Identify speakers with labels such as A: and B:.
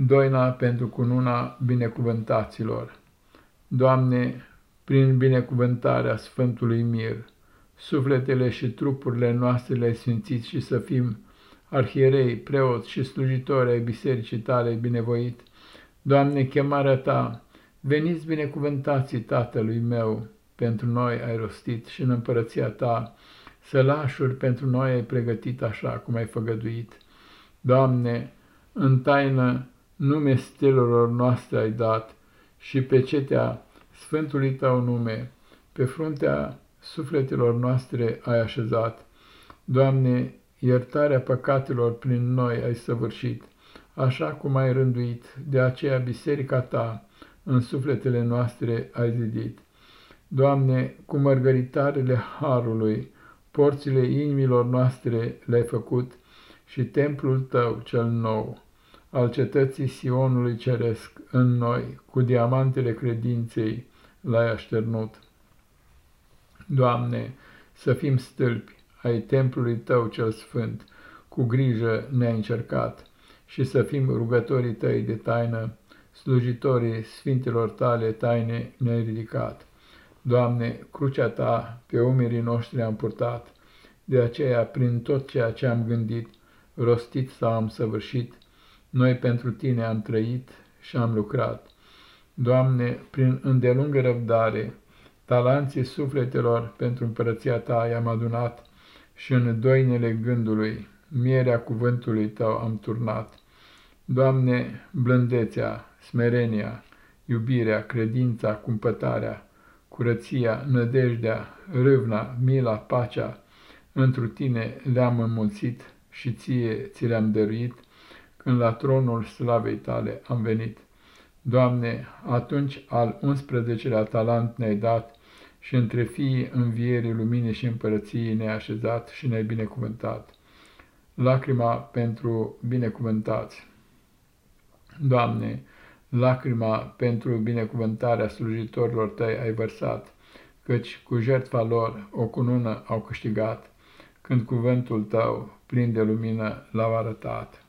A: Doina pentru cununa binecuvântaților. Doamne, prin binecuvântarea Sfântului Mir, sufletele și trupurile noastre le-ai sfințit și să fim arhierei, preoți și slujitori ai bisericii tale binevoit. Doamne, chemarea ta, veniți binecuvântații Tatălui meu, pentru noi ai rostit și în împărăția ta, sălașuri pentru noi ai pregătit așa cum ai făgăduit. Doamne, în taină nume stelelor noastre ai dat și pe cetea Sfântului Tău nume, pe fruntea sufletelor noastre ai așezat. Doamne, iertarea păcatelor prin noi ai săvârșit, așa cum ai rânduit, de aceea biserica Ta în sufletele noastre ai zidit. Doamne, cu mărgăritarele Harului, porțile inimilor noastre le-ai făcut și templul Tău cel nou al cetății Sionului Ceresc în noi, cu diamantele credinței, l-ai așternut. Doamne, să fim stâlpi ai templului Tău cel sfânt, cu grijă ne-ai încercat, și să fim rugătorii Tăi de taină, slujitorii Sfintelor Tale taine ne-ai ridicat. Doamne, crucea Ta pe umerii noștri am purtat, de aceea, prin tot ceea ce am gândit, rostit sau am săvârșit, noi pentru Tine am trăit și am lucrat. Doamne, prin îndelungă răbdare, talanții sufletelor pentru împărăția Ta i-am adunat și în doinele gândului, mierea cuvântului Tău am turnat. Doamne, blândețea, smerenia, iubirea, credința, cumpătarea, curăția, nădejdea, râvna, mila, pacea, întru Tine le-am înmulțit și Ție ți le-am dăruit, când la tronul slavei tale am venit. Doamne, atunci al 11-lea talent ne-ai dat și între fiii învierii luminii și împărăției ne-ai așezat și ne-ai binecuvântat. Lacrima pentru binecuvântați. Doamne, lacrima pentru binecuvântarea slujitorilor tăi ai vărsat, căci cu jertfa lor o cunună au câștigat, când cuvântul tău plin de lumină l-au arătat.